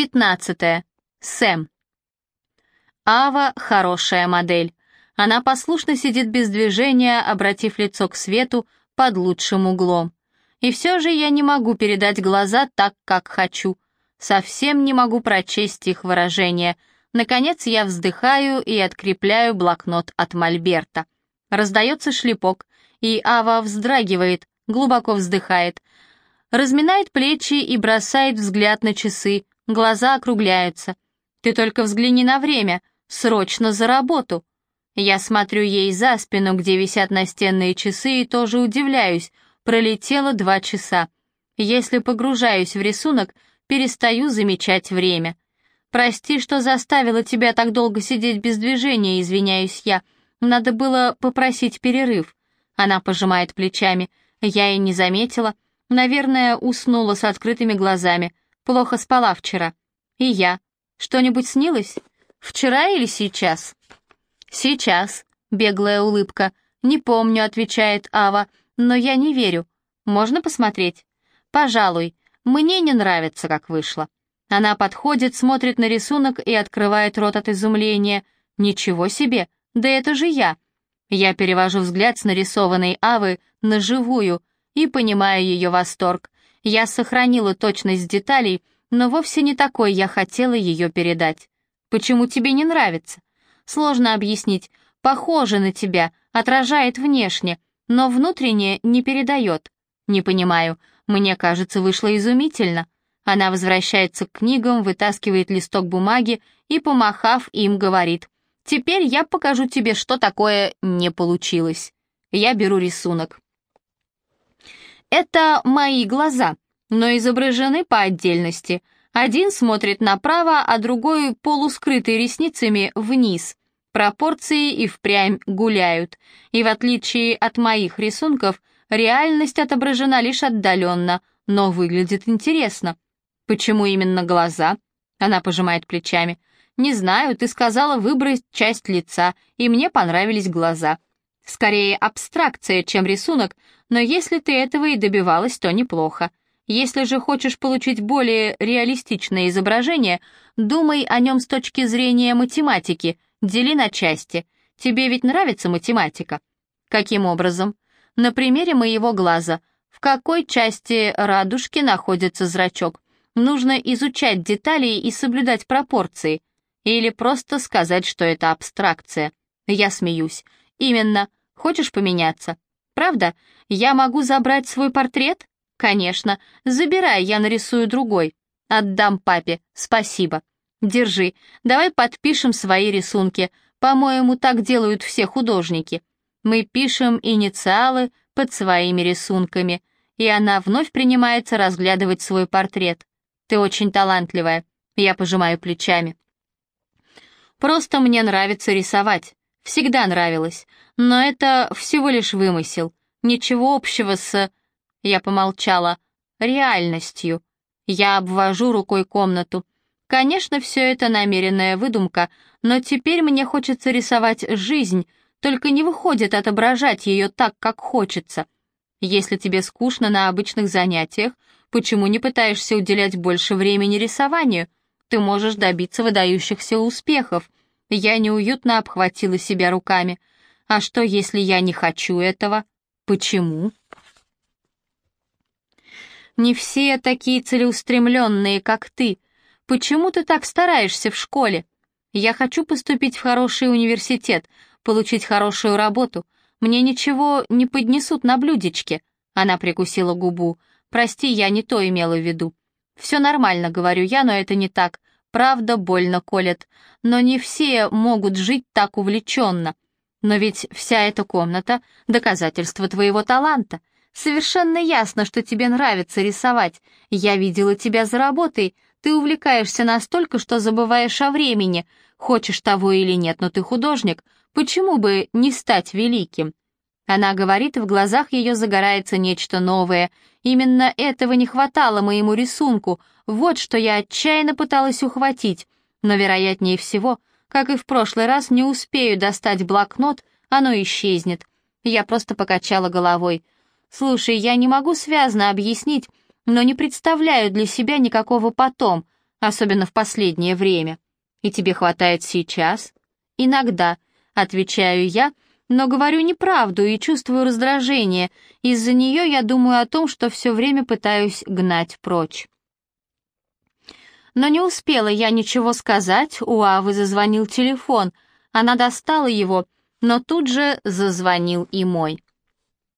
15. Сэм. Ава — хорошая модель. Она послушно сидит без движения, обратив лицо к свету под лучшим углом. И все же я не могу передать глаза так, как хочу. Совсем не могу прочесть их выражение. Наконец я вздыхаю и открепляю блокнот от мольберта. Раздается шлепок, и Ава вздрагивает, глубоко вздыхает, разминает плечи и бросает взгляд на часы, глаза округляются. «Ты только взгляни на время, срочно за работу!» Я смотрю ей за спину, где висят настенные часы, и тоже удивляюсь, пролетело два часа. Если погружаюсь в рисунок, перестаю замечать время. «Прости, что заставила тебя так долго сидеть без движения», — извиняюсь я. «Надо было попросить перерыв». Она пожимает плечами. Я и не заметила. Наверное, уснула с открытыми глазами. Плохо спала вчера. И я. Что-нибудь снилось? Вчера или сейчас? Сейчас. Беглая улыбка. Не помню, отвечает Ава, но я не верю. Можно посмотреть? Пожалуй. Мне не нравится, как вышло. Она подходит, смотрит на рисунок и открывает рот от изумления. Ничего себе! Да это же я! Я перевожу взгляд с нарисованной Авы на живую и понимаю ее восторг. Я сохранила точность деталей, но вовсе не такой я хотела ее передать. Почему тебе не нравится? Сложно объяснить. Похоже на тебя, отражает внешне, но внутренне не передает. Не понимаю, мне кажется, вышло изумительно. Она возвращается к книгам, вытаскивает листок бумаги и, помахав им, говорит — Теперь я покажу тебе, что такое не получилось. Я беру рисунок. Это мои глаза, но изображены по отдельности. Один смотрит направо, а другой, полускрытый ресницами, вниз. Пропорции и впрямь гуляют. И в отличие от моих рисунков, реальность отображена лишь отдаленно, но выглядит интересно. Почему именно глаза? Она пожимает плечами. «Не знаю, ты сказала выбрать часть лица, и мне понравились глаза. Скорее абстракция, чем рисунок, но если ты этого и добивалась, то неплохо. Если же хочешь получить более реалистичное изображение, думай о нем с точки зрения математики, дели на части. Тебе ведь нравится математика? Каким образом? На примере моего глаза. В какой части радужки находится зрачок? Нужно изучать детали и соблюдать пропорции. Или просто сказать, что это абстракция. Я смеюсь. Именно. Хочешь поменяться? Правда? Я могу забрать свой портрет? Конечно. Забирай, я нарисую другой. Отдам папе. Спасибо. Держи. Давай подпишем свои рисунки. По-моему, так делают все художники. Мы пишем инициалы под своими рисунками. И она вновь принимается разглядывать свой портрет. Ты очень талантливая. Я пожимаю плечами. Просто мне нравится рисовать. Всегда нравилось. Но это всего лишь вымысел. Ничего общего с... Я помолчала. Реальностью. Я обвожу рукой комнату. Конечно, все это намеренная выдумка, но теперь мне хочется рисовать жизнь, только не выходит отображать ее так, как хочется. Если тебе скучно на обычных занятиях, почему не пытаешься уделять больше времени рисованию? ты можешь добиться выдающихся успехов. Я неуютно обхватила себя руками. А что, если я не хочу этого? Почему? Не все такие целеустремленные, как ты. Почему ты так стараешься в школе? Я хочу поступить в хороший университет, получить хорошую работу. Мне ничего не поднесут на блюдечке. Она прикусила губу. Прости, я не то имела в виду. «Все нормально», — говорю я, но это не так. Правда, больно колет. Но не все могут жить так увлеченно. Но ведь вся эта комната — доказательство твоего таланта. Совершенно ясно, что тебе нравится рисовать. Я видела тебя за работой. Ты увлекаешься настолько, что забываешь о времени. Хочешь того или нет, но ты художник. Почему бы не стать великим? Она говорит, в глазах ее загорается нечто новое. Именно этого не хватало моему рисунку. Вот что я отчаянно пыталась ухватить. Но, вероятнее всего, как и в прошлый раз, не успею достать блокнот, оно исчезнет. Я просто покачала головой. «Слушай, я не могу связно объяснить, но не представляю для себя никакого потом. особенно в последнее время. И тебе хватает сейчас? Иногда, отвечаю я, но говорю неправду и чувствую раздражение. Из-за нее я думаю о том, что все время пытаюсь гнать прочь. Но не успела я ничего сказать, у Авы зазвонил телефон. Она достала его, но тут же зазвонил и мой.